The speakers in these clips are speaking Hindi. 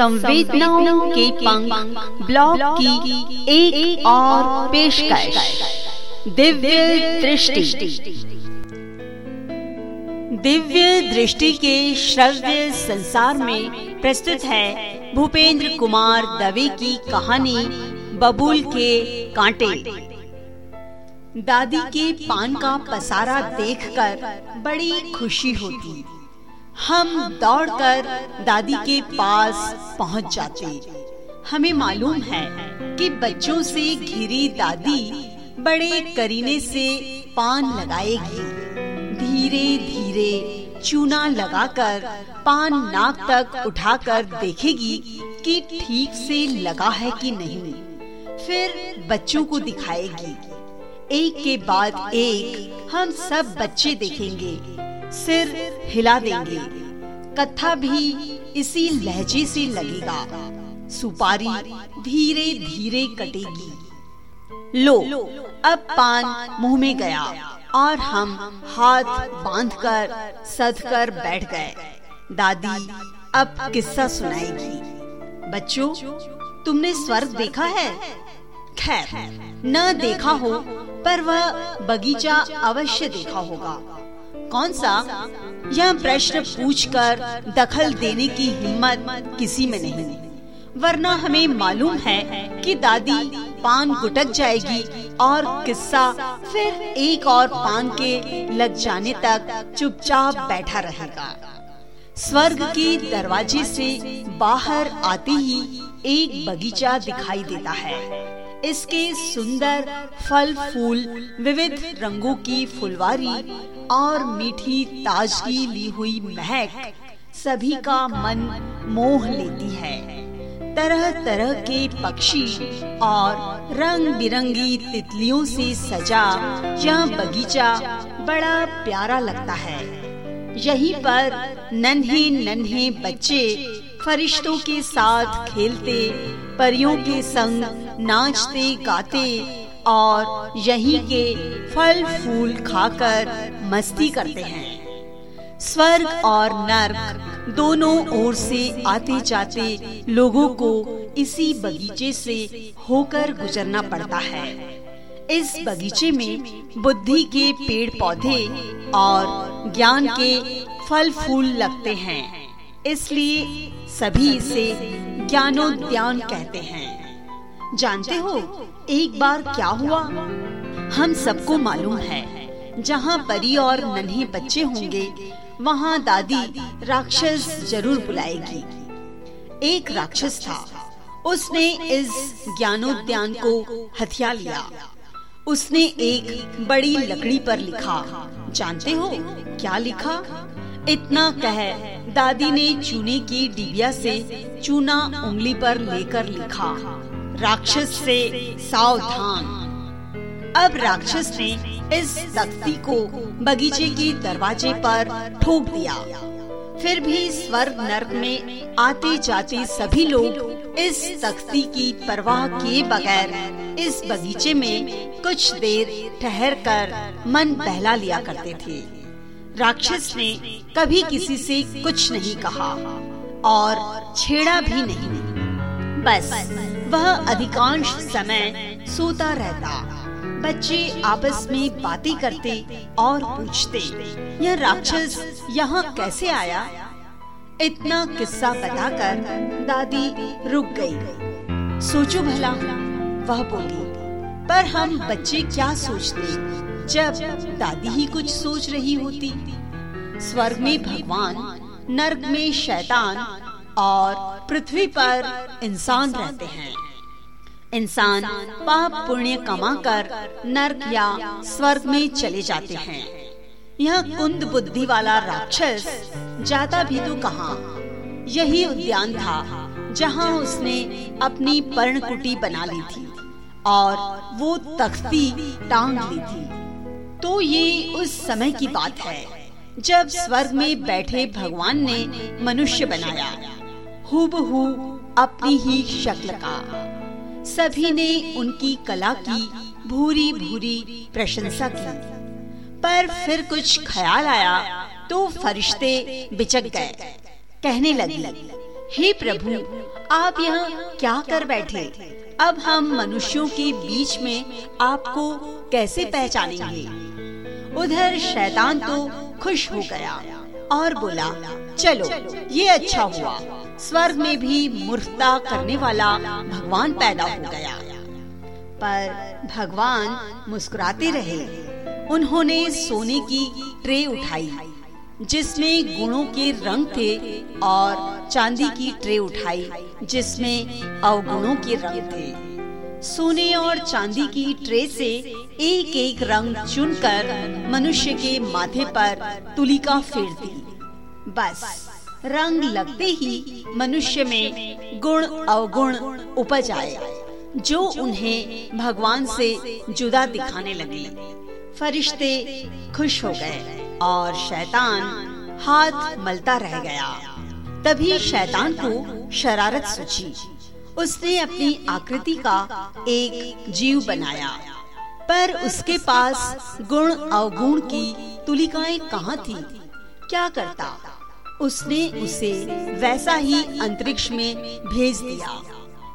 संवेदनाओं के पंख ब्लॉग की एक, एक और पेशकश। दिव्य दृष्टि। दिव्य दृष्टि के श्रव्य संसार में प्रस्तुत है भूपेंद्र कुमार दवे की कहानी बबूल के कांटे। दादी के पान का पसारा देखकर बड़ी खुशी होती। हम दौड़कर दादी के पास पहुँच जाते। हमें मालूम है कि बच्चों से घिरी दादी बड़े करीने से पान लगाएगी। धीरे धीरे चूना लगाकर पान नाक तक उठाकर देखेगी कि ठीक से लगा है कि नहीं। फिर बच्चों को दिखाएगी। एक के बाद एक हम सब बच्चे देखेंगे। सिर हिला देंगे। कथा भी इसी लहजे से लगेगा। सुपारी धीरे धीरे कटेगी। लो, अब पान मुँह में गया और हम हाथ बांधकर सदकर बैठ गए। दादी अब किस्सा सुनाएगी। बच्चों, तुमने स्वर्ग देखा है? खैर, न देखा हो, पर वह बगीचा अवश्य देखा होगा। कौन सा? यह प्रश्न पूछकर दखल देने की हिम्मत किसी में नहीं। वरना हमें मालूम है कि दादी पान गुटक जाएगी और किस्सा फिर एक और पान के लग जाने तक चुपचाप बैठा रहेगा। स्वर्ग के दरवाजे से बाहर आते ही एक बगीचा दिखाई देता है। इसके सुंदर फल फूल विविध रंगों की फुलवारी और मीठी ताजगी ली हुई महक सभी का मन मोह लेती है। तरह तरह के पक्षी और रंग बिरंगी तितलियों से सजा यह बगीचा बड़ा प्यारा लगता है। यहीं पर नन्हे नन्हे बच्चे फरिश्तों के साथ खेलते, परियों के संग नाचते, गाते और यही के फल फूल खाकर मस्ती करते हैं। स्वर्ग और नर्क दोनों ओर से आते जाते लोगों को इसी बगीचे से होकर गुजरना पड़ता है। इस बगीचे में बुद्धि के पेड़ पौधे और ज्ञान के फल फूल लगते हैं। इसलिए सभी इसे ज्ञानोद्यान कहते हैं। जानते हो एक बार क्या हुआ? हम सबको मालूम है जहाँ परी और नन्हे बच्चे होंगे वहाँ दादी राक्षस ज़रूर बुलाएगी। एक राक्षस था उसने इस ज्ञानोद्यान को हथिया लिया। उसने एक बड़ी लकड़ी पर लिखा। जानते हो क्या लिखा? इतना कह दादी ने चूने की डिबिया से चूना उंगली पर लेकर लिखा। राक्षस से सावधान। अब राक्षस ने इस तख्ती को बगीचे के दरवाजे पर ठोक दिया। फिर भी स्वर्ग नर्क में आते जाते सभी लोग इस तख्ती की परवाह किए बगैर इस बगीचे में कुछ देर ठहर कर मन बहला लिया करते थे। राक्षस ने कभी किसी से कुछ नहीं कहा और छेड़ा भी नहीं। बस वह अधिकांश समय सोता रहता। बच्चे आपस में बातें करते और पूछते, यह राक्षस यहाँ कैसे आया? इतना किस्सा बताकर दादी रुक गई। सोचो भला, वह बोली, पर हम बच्चे क्या सोचते? जब दादी ही कुछ सोच रही होती। स्वर्ग में भगवान, नर्क में शैतान और पृथ्वी पर इंसान रहते हैं। इंसान पाप पुण्य कमाकर नर्क या स्वर्ग में चले जाते हैं। यह कुंद बुद्धि वाला राक्षस जाता भी तो कहा, यही उद्यान था जहाँ उसने अपनी पर्णकुटी बना ली थी और वो तख्ती टांग ली थी। तो ये उस समय की बात है जब स्वर्ग में बैठे भगवान ने मनुष्य बनाया। हूबहू अपनी ही शक्ल का सभी ने उनकी कला की भूरी भूरी प्रशंसा की। पर फिर कुछ ख्याल आया तो फरिश्ते बिचक गए। कहने लगी, हे प्रभु, आप यहाँ क्या कर बैठे? अब हम मनुष्यों के बीच में आपको कैसे पहचानेंगे? उधर शैतान तो खुश हो गया और बोला, चलो, ये अच्छा हुआ। स्वर्ग में भी मूर्खता करने वाला भगवान पैदा हो गया। पर भगवान मुस्कुराते रहे। उन्होंने सोने की ट्रे उठाई, जिसमें गुणों के रंग थे और चांदी की ट्रे उठाई, जिसमें अवगुणों के रंग थे। सोने और चांदी की ट्रे से एक एक रंग चुनकर मनुष्य के माथे पर तुलिका फेर दी बस रंग लगते ही मनुष्य में गुण अवगुण उपज आए, जो उन्हें भगवान से जुदा दिखाने लगे। फरिश्ते खुश हो गए और शैतान हाथ मलता रह गया। तभी शैतान को शरारत सूची उसने अपनी आकृति का एक जीव बनाया। पर उसके पास गुण अवगुण की तुलिकाएँ कहाँ थी? क्या करता? उसने उसे वैसा ही अंतरिक्ष में भेज दिया।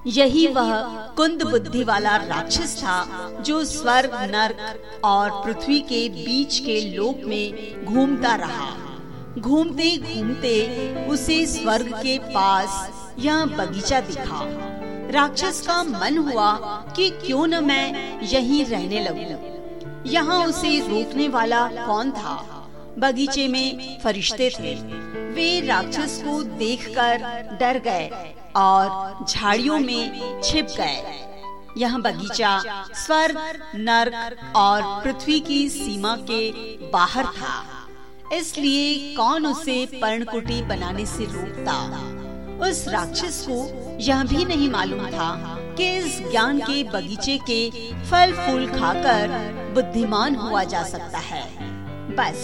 यही वह कुंद बुद्धि वाला राक्षस था जो स्वर्ग, नर्क और पृथ्वी के बीच के लोक में घूमता रहा। घूमते घूमते उसे स्वर्ग के पास यह बगीचा दिखा। राक्षस का मन हुआ कि क्यों न मैं यहीं रहने लगूं। यहाँ उसे रोकने वाला कौन था? बगीचे में फरिश्ते थे। वे राक्षस को देखकर डर गए और झाड़ियों में छिप गए। यह बगीचा स्वर्ग नर्क और पृथ्वी की सीमा के बाहर था। इसलिए कौन उसे पर्णकुटी बनाने से रोकता? उस राक्षस को यह भी नहीं मालूम था कि इस ज्ञान के बगीचे के फल फूल खाकर बुद्धिमान हुआ जा सकता है। बस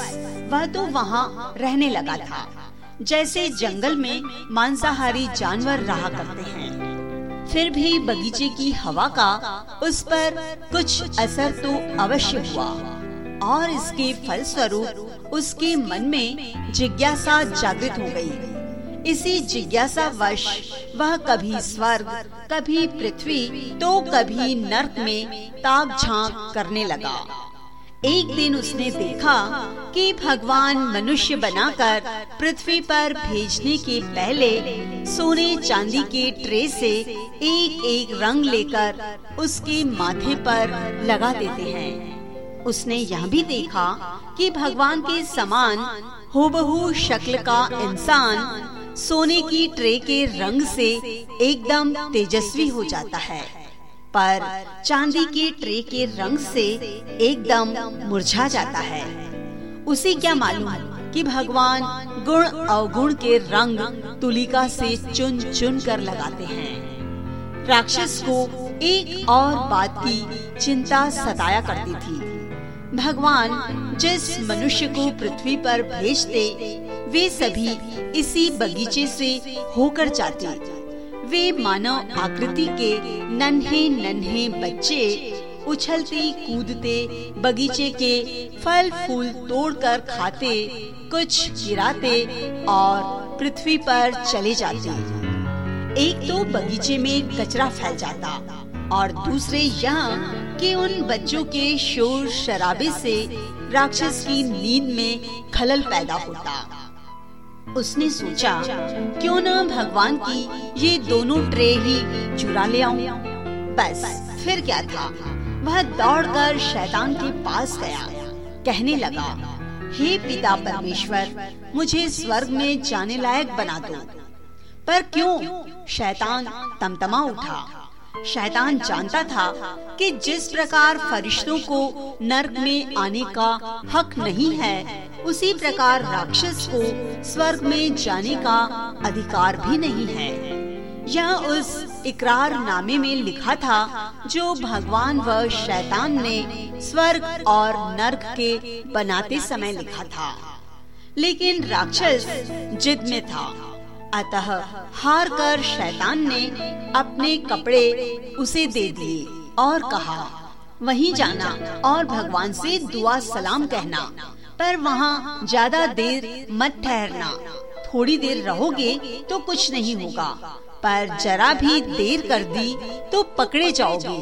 वह तो वहाँ रहने लगा था। जैसे जंगल में मांसाहारी जानवर रहा करते हैं। फिर भी बगीचे की हवा का उस पर कुछ असर तो अवश्य हुआ। और इसके फल स्वरूप उसके मन में जिज्ञासा जागृत हो गई। इसी जिज्ञासा वश वह कभी स्वर्ग, कभी पृथ्वी तो कभी नर्क में ताक झाँक करने लगा। एक दिन उसने देखा कि भगवान मनुष्य बनाकर पृथ्वी पर भेजने के पहले सोने चांदी के ट्रे से एक एक रंग लेकर उसके माथे पर लगा देते हैं। उसने यह भी देखा कि भगवान के समान हुबहू शक्ल का इंसान सोने की ट्रे के रंग से एकदम तेजस्वी हो जाता है। पर चांदी के ट्रे के रंग से एकदम मुरझा जाता है। उसे क्या मालूम कि भगवान गुण अवगुण के रंग तुलिका से चुन चुन कर लगाते हैं। राक्षस को एक और बात की चिंता सताया करती थी। भगवान जिस मनुष्य को पृथ्वी पर भेजते, वे सभी इसी बगीचे से होकर जाते। वे मानव आकृति के नन्हे नन्हे बच्चे उछलते, कूदते, बगीचे के फल फूल तोड़कर खाते, कुछ गिराते और पृथ्वी पर चले जाते। एक तो बगीचे में कचरा फैल जाता और दूसरे यहाँ कि उन बच्चों के शोर शराबे से राक्षस की नींद में खलल पैदा होता। उसने सोचा, क्यों न भगवान की ये दोनों ट्रे ही चुरा ले आऊँ। बस, फिर क्या था? वह दौड़कर शैतान के पास गया। कहने लगा, हे पिता परमेश्वर, मुझे स्वर्ग में जाने लायक बना दो। पर क्यों? शैतान तमतमा उठा। शैतान जानता था कि जिस प्रकार फरिश्तों को नर्क में आने का हक नहीं है, उसी प्रकार राक्षस को स्वर्ग में जाने का अधिकार भी नहीं है। यह उस इकरार नामे में लिखा था जो भगवान व शैतान ने स्वर्ग और नर्क के बनाते समय लिखा था। लेकिन राक्षस जिद में था। अतः हार कर शैतान ने अपने कपड़े उसे दे दिए और कहा, वहीं जाना और भगवान से दुआ सलाम कहना, पर वहाँ ज़्यादा देर मत ठहरना। थोड़ी देर रहोगे तो कुछ नहीं होगा, पर जरा भी देर कर दी तो पकड़े जाओगे।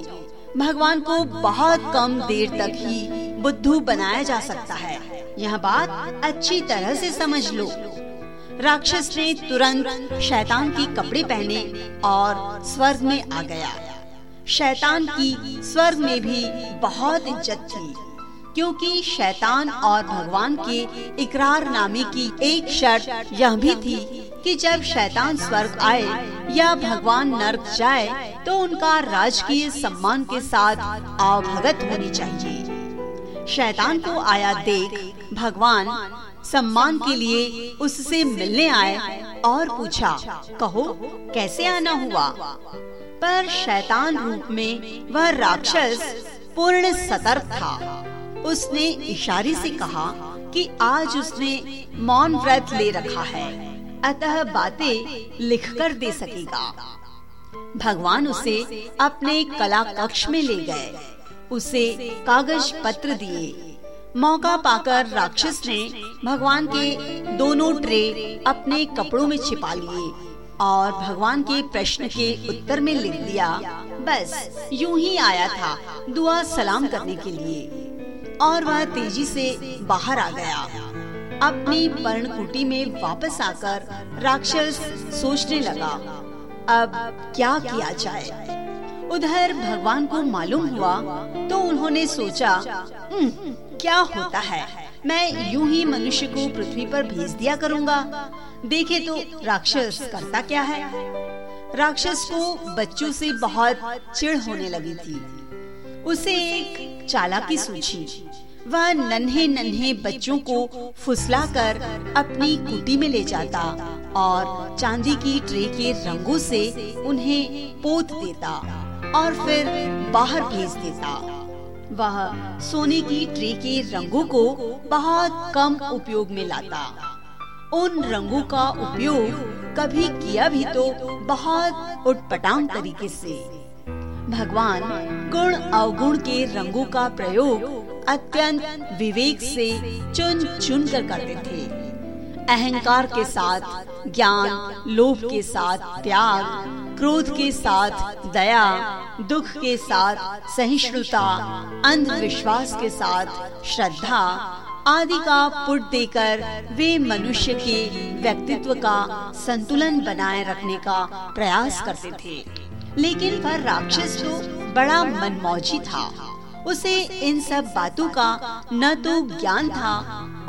भगवान को बहुत कम देर तक ही बुद्धू बनाया जा सकता है। यह बात अच्छी तरह से समझ लो। राक्षस ने तुरंत शैतान के कपड़े पहने और स्वर्ग में आ गया। शैतान की स्वर्ग में भी बहुत इज़्ज़त थी, क्योंकि शैतान और भगवान के इकरार नामे की एक शर्त यह भी थी कि जब शैतान स्वर्ग आए या भगवान नर्क जाए तो उनका राजकीय सम्मान के साथ आवभगत होनी चाहिए। शैतान को आया देख भगवान सम्मान के लिए उससे मिलने आए और पूछा, कहो, कैसे आना हुआ? पर शैतान रूप में वह राक्षस पूर्ण सतर्क था। उसने इशारे से कहा कि आज उसने मौन व्रत ले रखा है, अतः बातें लिख कर दे सकेगा। भगवान उसे अपने कला कक्ष में ले गए। उसे कागज़ पत्र दिए। मौका पाकर राक्षस ने भगवान के दोनों ट्रे अपने कपड़ों में छिपा लिए और भगवान के प्रश्न के उत्तर में लिख दिया बस यूँ ही आया था दुआ सलाम करने के लिए। और वह तेज़ी से बाहर आ गया। अपनी पर्णकुटी में वापस आकर राक्षस सोचने लगा अब क्या किया जाए? उधर भगवान को मालूम हुआ तो उन्होंने सोचा हम्म, क्या होता है? मैं यूँ ही मनुष्य को पृथ्वी पर भेज दिया करूँगा। देखे तो राक्षस करता क्या है? राक्षस को बच्चों से बहुत चिढ़ होने लगी थी। उसे एक चालाकी सूझी। वह नन्हे नन्हे बच्चों को फुसलाकर अपनी कुटी में ले जाता और चांदी की ट्रे के रंगों से उन्हें पोत देता और फिर बाहर भेज देता। वह सोने की ट्रे के रंगों को बहुत कम उपयोग में लाता। उन रंगों का उपयोग कभी किया भी तो बहुत उटपटांग तरीके से। भगवान गुण अवगुण के रंगों का प्रयोग अत्यंत विवेक से चुन चुन कर करते थे। अहंकार के साथ, ज्ञान, लोभ के साथ, त्याग क्रोध के साथ दया, दुख के साथ सहिष्णुता, अंधविश्वास के साथ श्रद्धा आदि का पुट देकर वे मनुष्य के व्यक्तित्व का संतुलन बनाए रखने का प्रयास करते थे। लेकिन वह राक्षस तो बड़ा मनमौजी था। उसे इन सब बातों का न तो ज्ञान था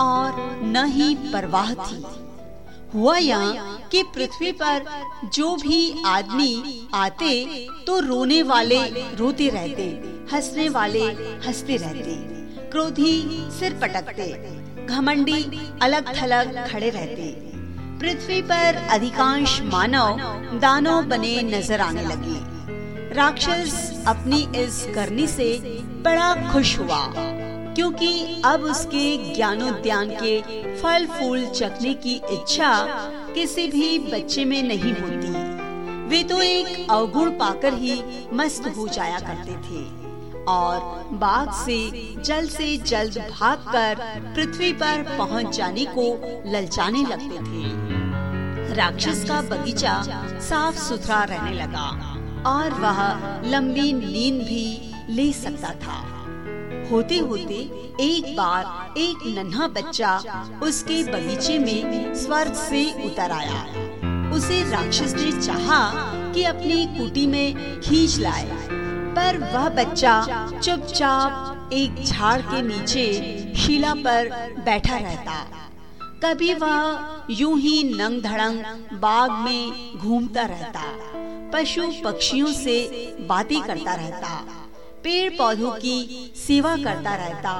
और न ही परवाह थी। हुआ यहाँ कि पृथ्वी पर जो भी आदमी आते तो रोने वाले रोते रहते, हंसने वाले हँसते रहते, क्रोधी सिर पटकते, घमंडी अलग थलग खड़े रहते। पृथ्वी पर अधिकांश मानव दानव बने नज़र आने लगे। राक्षस अपनी इस करनी से बड़ा खुश हुआ। क्योंकि अब उसके ज्ञानोद्यान के फल फूल चखने की इच्छा किसी भी बच्चे में नहीं होती। वे तो एक अवगुण पाकर ही मस्त हो जाया करते थे और बाघ से जल्द से जल्द भागकर पृथ्वी पर पहुँच जाने को ललचाने लगते थे। राक्षस का बगीचा साफ़ सुथरा रहने लगा और वह लंबी नींद भी ले सकता था। होते होते एक बार एक नन्हा बच्चा उसके बगीचे में स्वर्ग से उतर आया। उसे राक्षस ने चाहा कि अपनी कुटी में खींच लाए, पर वह बच्चा चुपचाप एक झाड़ के नीचे शिला पर बैठा रहता। कभी वह यूँ ही नंग धड़ंग बाग में घूमता रहता पशु पक्षियों से बातें करता रहता। पेड़ पौधों की सेवा करता रहता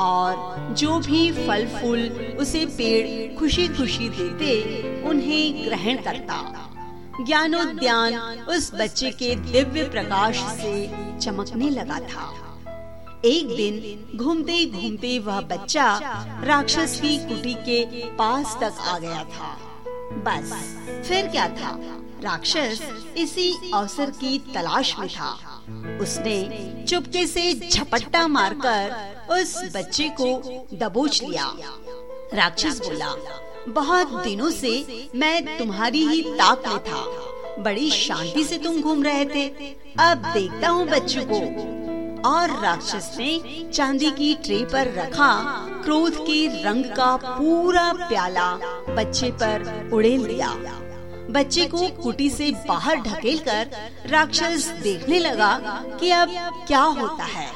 और जो भी फल फूल उसे पेड़ खुशी खुशी देते, उन्हें ग्रहण करता। ज्ञानोद्यान उस बच्चे के दिव्य प्रकाश से चमकने लगा था। एक दिन घूमते घूमते वह बच्चा राक्षस की कुटी के पास तक आ गया था। बस, फिर क्या था? राक्षस इसी अवसर की तलाश में था। उसने चुपके से झपट्टा मारकर उस बच्चे को दबोच लिया। राक्षस बोला, बहुत दिनों से मैं तुम्हारी ही ताक में था। बड़ी शांति से तुम घूम रहे थे। अब देखता हूँ बच्चों को। और राक्षस ने चांदी की ट्रे पर रखा क्रोध के रंग का पूरा प्याला बच्चे पर उड़ेल दिया। बच्चे को कुटी से बाहर ढकेलकर राक्षस देखने लगा कि अब क्या होता है।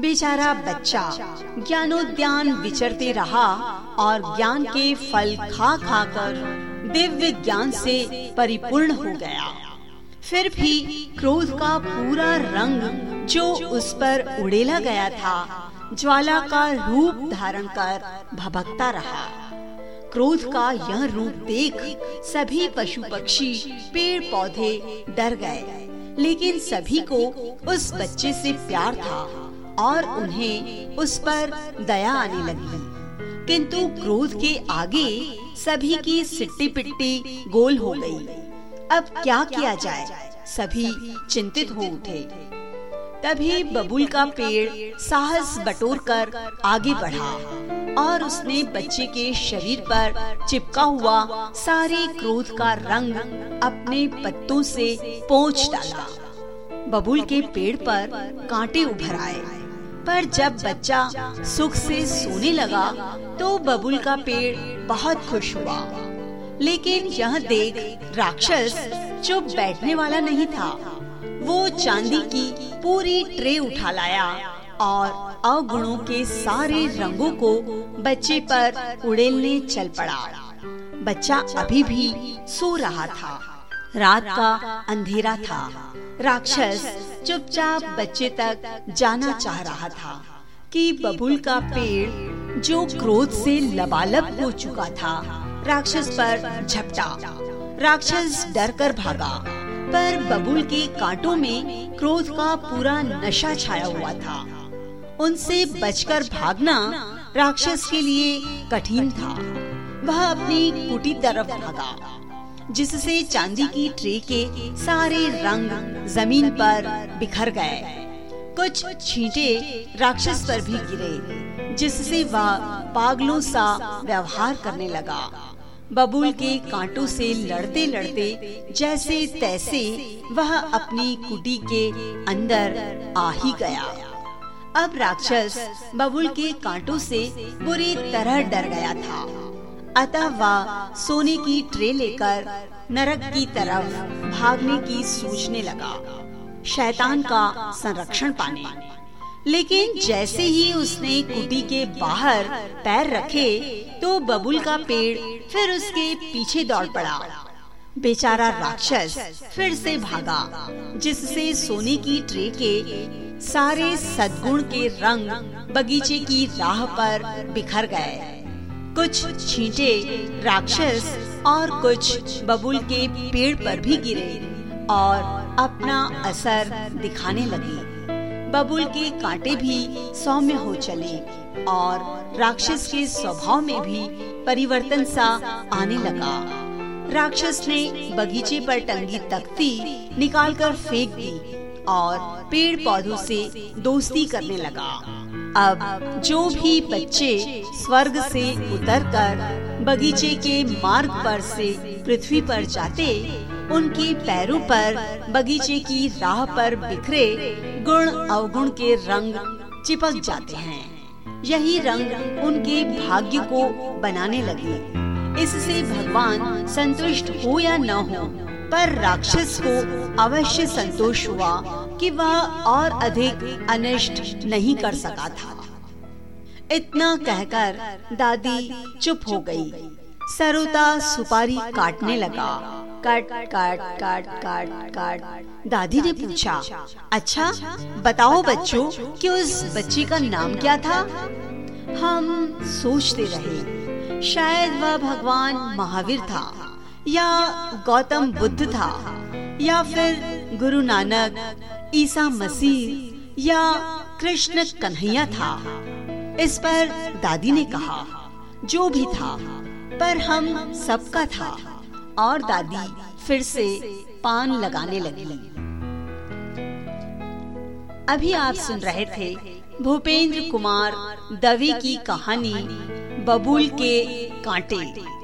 बेचारा बच्चा ज्ञानोद्यान विचरते रहा और ज्ञान के फल खा खा कर दिव्य ज्ञान से परिपूर्ण हो गया। फिर भी क्रोध का पूरा रंग जो उस पर उड़ेला गया था ज्वाला का रूप धारण कर भभकता रहा। क्रोध का यह रूप देख सभी पशु पक्षी, पेड़ पौधे डर गए। लेकिन सभी को उस बच्चे से प्यार था और उन्हें उस पर दया आने लगी। किंतु क्रोध के आगे सभी की सिट्टी पिट्टी गोल हो गई। अब क्या किया जाए? सभी चिंतित हो उठे। तभी बबुल का पेड़ साहस बटोर कर आगे बढ़ा। और उसने बच्चे के शरीर पर चिपका हुआ सारे क्रोध का रंग अपने पत्तों से पोंछ डाला। बबुल के पेड़ पर कांटे उभर आए। पर जब बच्चा सुख से सोने लगा तो बबुल का पेड़ बहुत खुश हुआ। लेकिन यह देख राक्षस चुप बैठने वाला नहीं था। वो चांदी की पूरी ट्रे उठा लाया और अवगुणों के सारे रंगों को बच्चे पर उड़ेलने चल पड़ा। बच्चा अभी भी सो रहा था। रात का अंधेरा था। राक्षस चुपचाप बच्चे तक जाना चाह रहा था कि बबुल का पेड़ जो क्रोध से लबालब हो चुका था, राक्षस पर झपटा। राक्षस डर कर भागा, पर बबुल के कांटों में क्रोध का पूरा नशा छाया हुआ था। उनसे बचकर भागना राक्षस के लिए कठिन था। वह अपनी कुटी तरफ़ भागा, जिससे चांदी की ट्रे के सारे रंग ज़मीन पर बिखर गए। कुछ छींटे राक्षस पर भी गिरे, जिससे वह पागलों सा व्यवहार करने लगा। बबूल के कांटों से लड़ते लड़ते जैसे तैसे वह अपनी कुटी के अंदर आ ही गया। अब राक्षस बबुल के कांटों से बुरी तरह डर गया था। अतः वह सोने की ट्रे लेकर नरक की तरफ़ भागने की सोचने लगा, शैतान का संरक्षण पाने। लेकिन जैसे ही उसने कुटी के बाहर पैर रखे तो बबुल का पेड़ फिर उसके पीछे दौड़ पड़ा। बेचारा राक्षस फिर से भागा, जिससे सोने की ट्रे के सारे सद्गुण के रंग बगीचे की राह पर बिखर गए। कुछ छींटे राक्षस और कुछ बबुल के पेड़ पर भी गिरे और अपना असर दिखाने लगे। बबुल के कांटे भी सौम्य हो चले और राक्षस के स्वभाव में भी परिवर्तन सा आने लगा। राक्षस ने बगीचे पर टंगी तख्ती निकालकर फेंक दी और पेड़ पौधों से दोस्ती करने लगा। अब जो भी बच्चे स्वर्ग से उतरकर बगीचे के मार्ग पर से पृथ्वी पर जाते, उनके पैरों पर बगीचे की राह पर बिखरे गुण अवगुण के रंग चिपक जाते हैं। यही रंग उनके भाग्य को बनाने लगे। इससे भगवान संतुष्ट हो या न हो पर राक्षस को अवश्य संतोष हुआ कि वह और अधिक अनिष्ट नहीं कर सका था। इतना कहकर दादी चुप हो गई। सरुता सुपारी काटने लगा। काट काट काट काट काट। दादी ने पूछा अच्छा बताओ बच्चों कि उस बच्ची का नाम क्या था? हम सोचते रहे। शायद वह भगवान महावीर था। या गौतम बुद्ध था, या फिर गुरु नानक, ईसा मसीह, या कृष्ण कन्हैया था। इस पर दादी ने कहा, जो भी था, पर हम सबका था। और दादी फिर से पान लगाने लगी। अभी आप सुन रहे थे भूपेंद्र कुमार दवे की कहानी बबूल के कांटे।